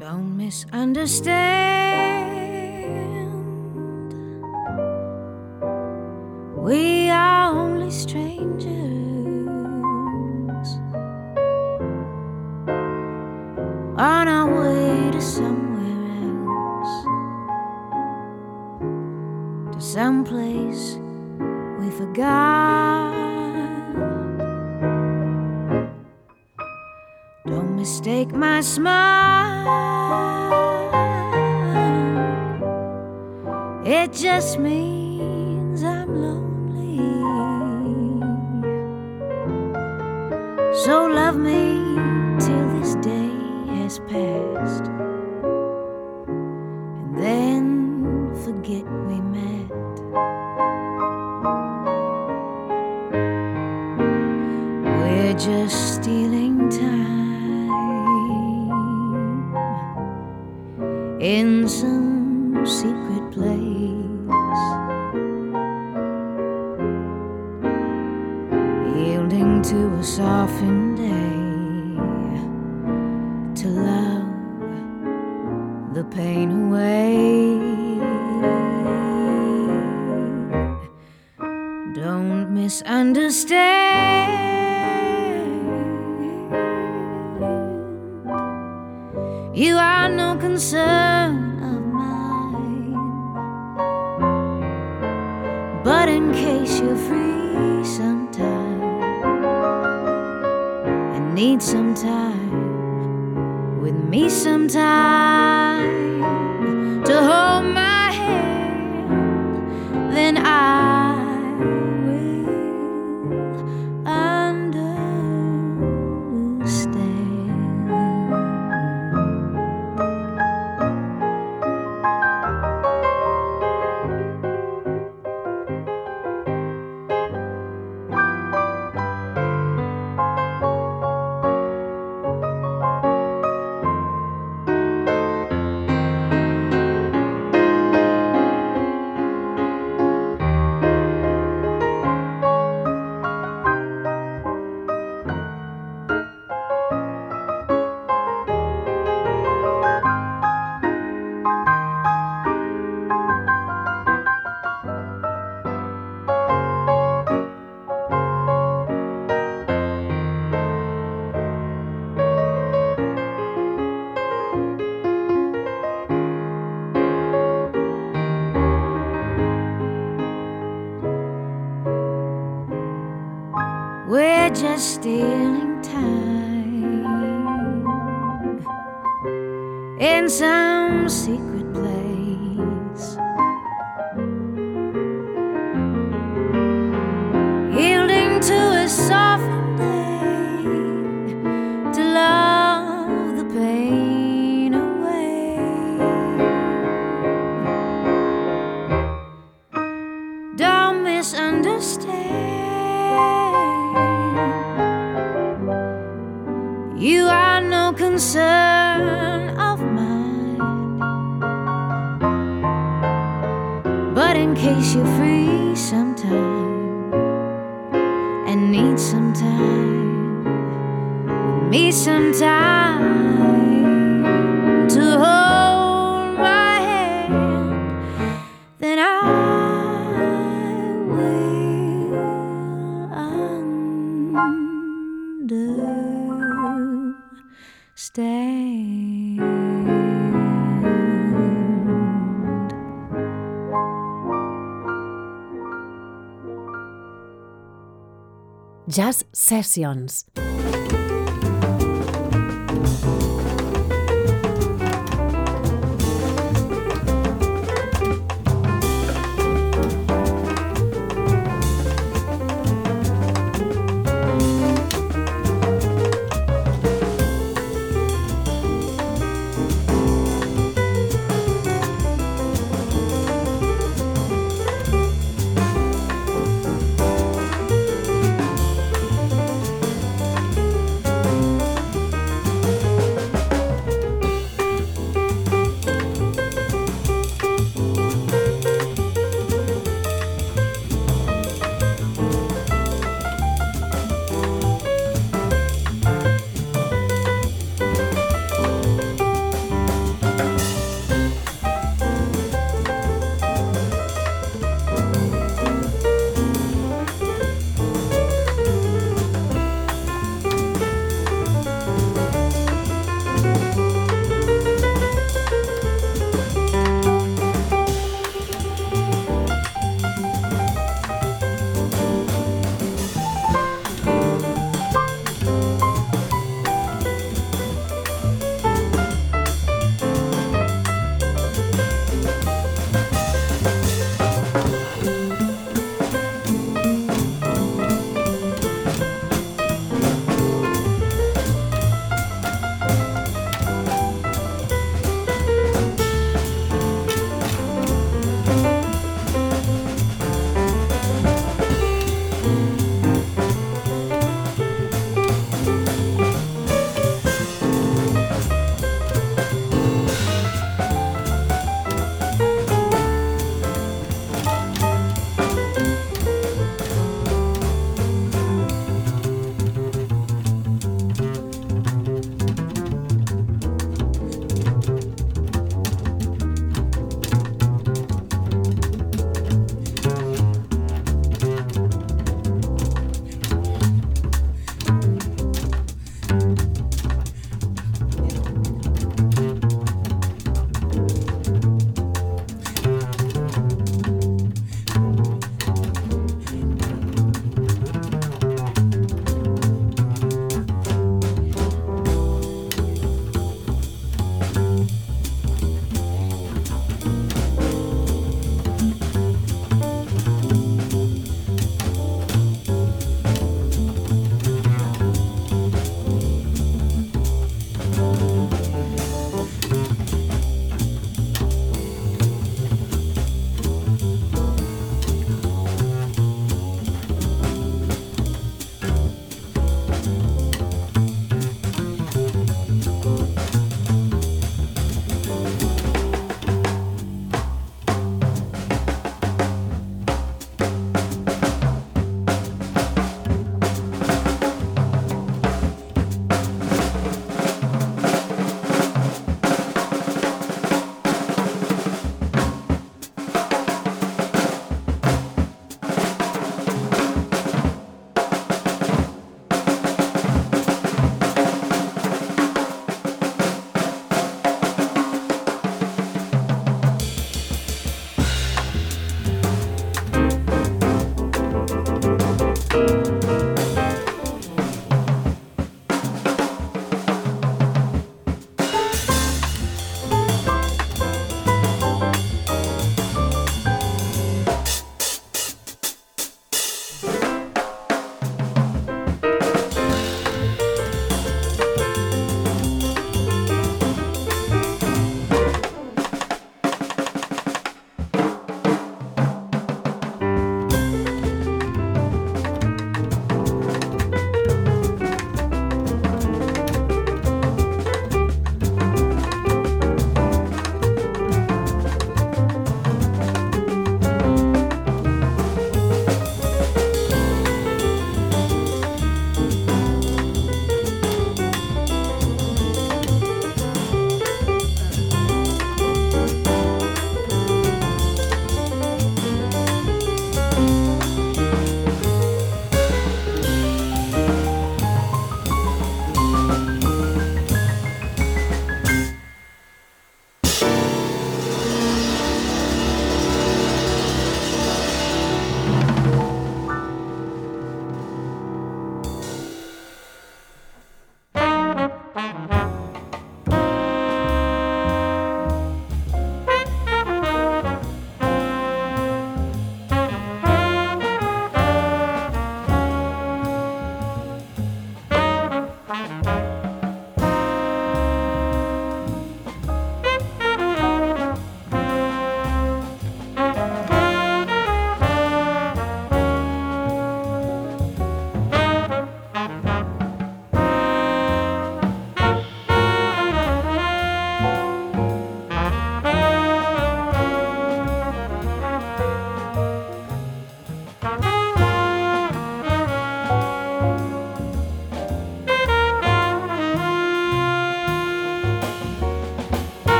Don't misunderstand. We are only strangers on our way to somewhere else, to some place we forgot. Take my smile. It just means. Jazz Sessions.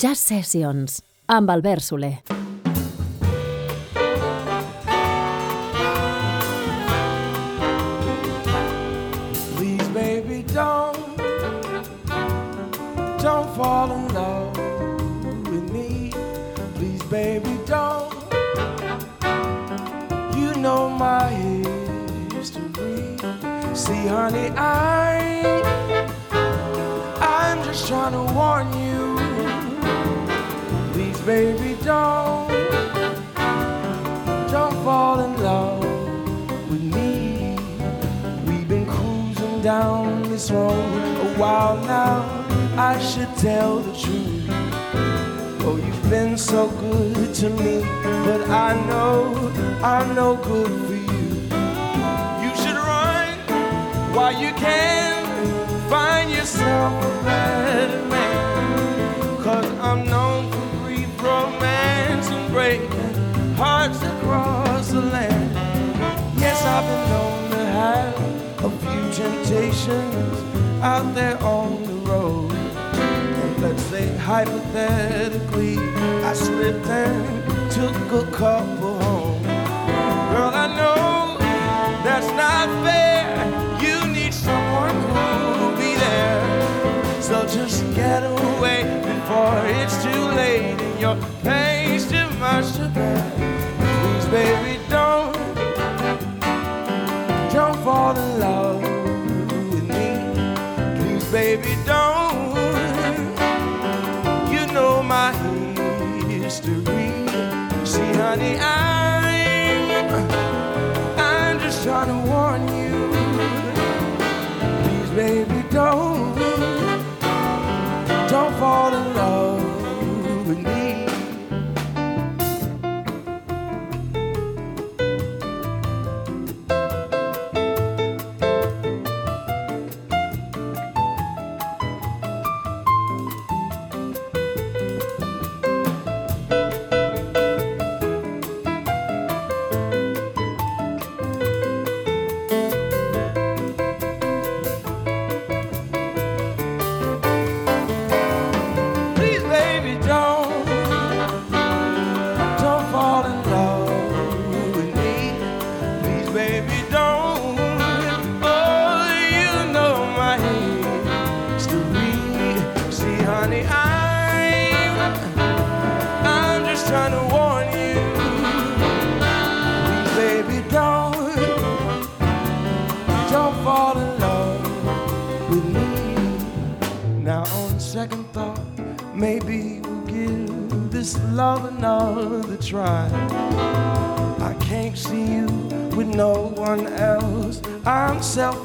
Jazz Sessions, amb Albert Solé. Please, baby, don't, don't fall in love with me. Please, baby, don't. You know my history. See, honey, I, I'm just trying to warn you. Baby, don't, don't fall in love with me. We've been cruising down this road a while now. I should tell the truth. Oh, you've been so good to me, but I know I'm no good for you. You should run while you can. Find yourself a better man. Cause I'm breaking hearts across the land. Yes, I've been known to have a few temptations out there on the road. And let's say hypothetically, I slipped and took a couple home. Girl, I know that's not fair. You need someone who'll be there. So just get away before it's too late and your pain's too much to bear. Please, baby, don't don't fall in love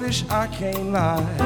I can't lie.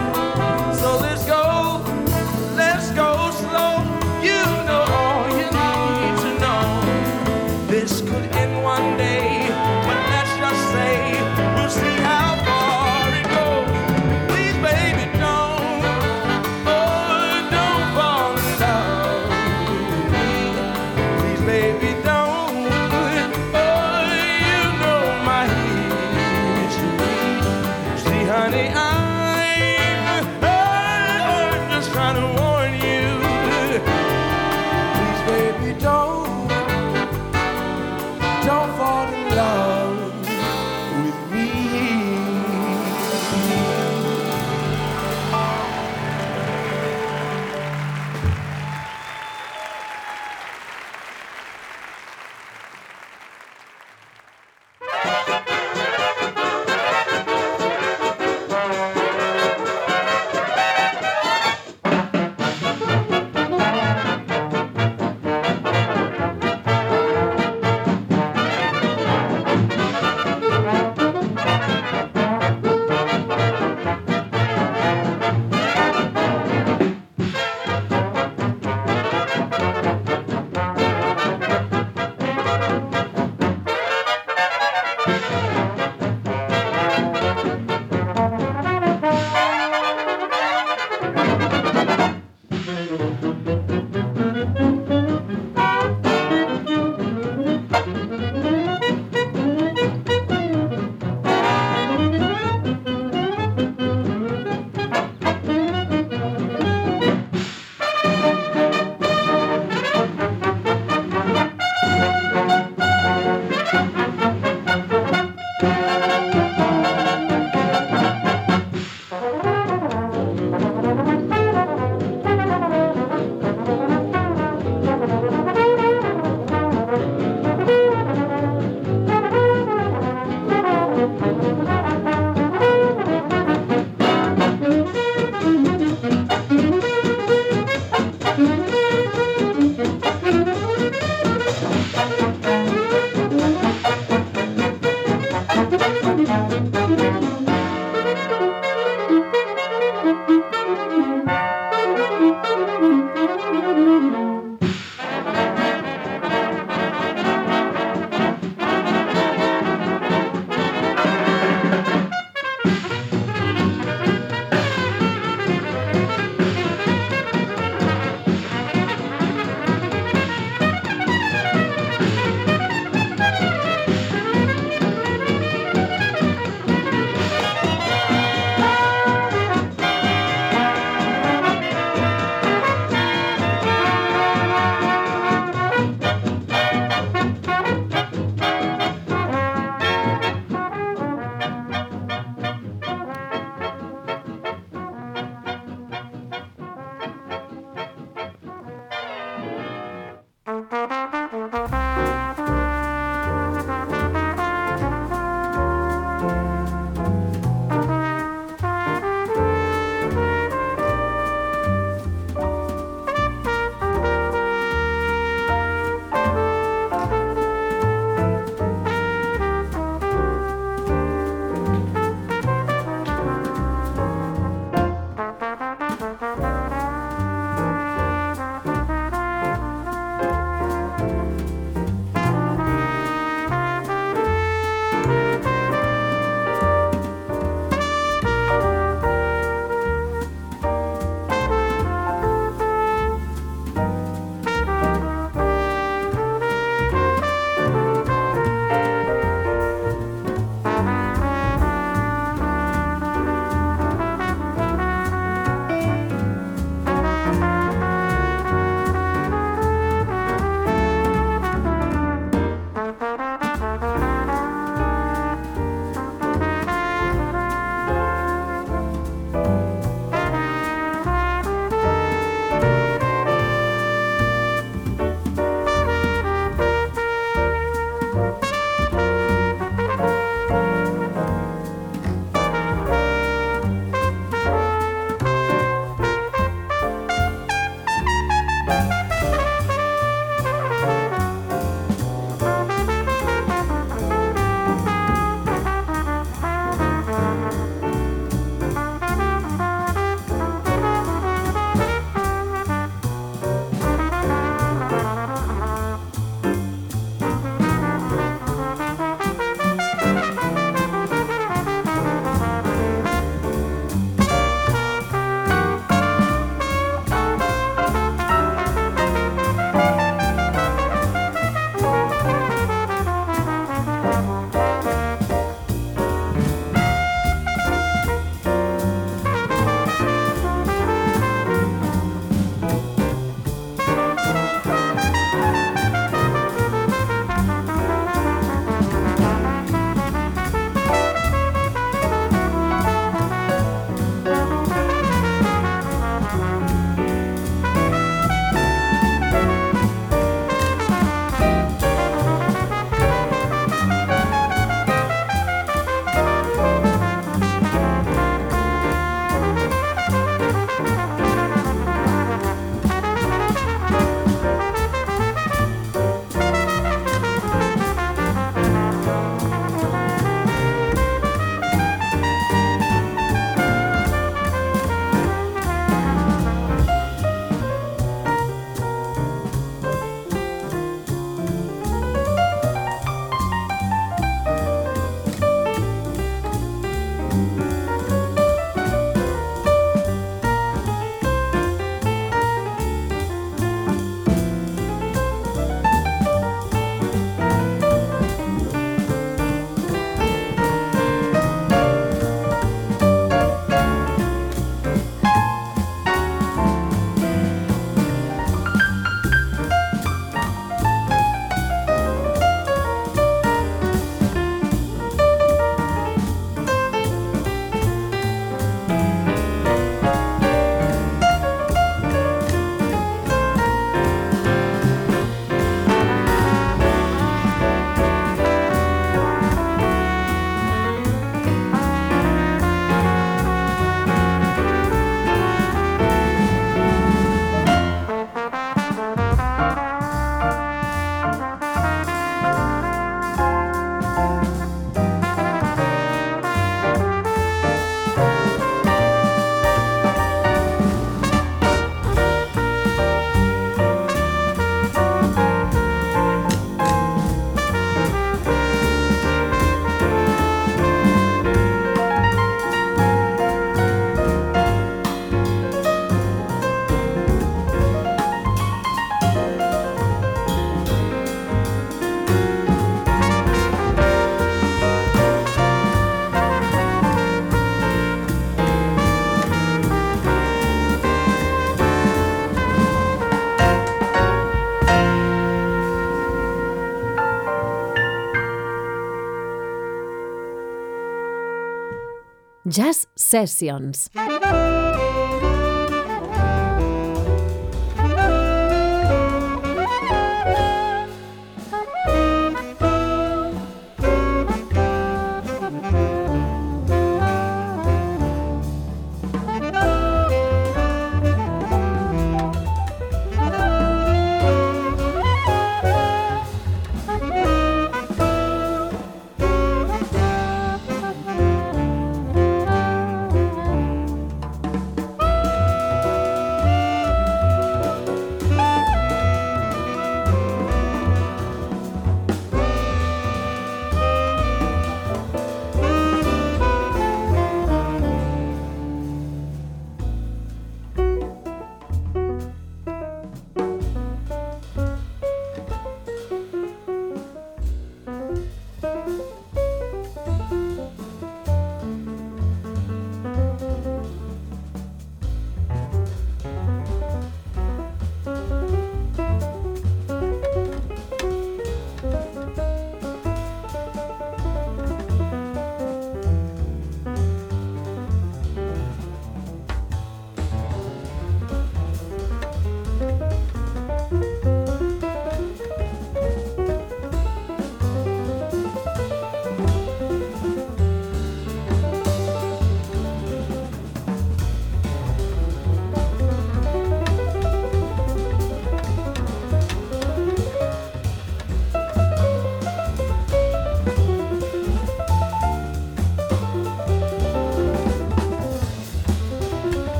Jazz Sessions.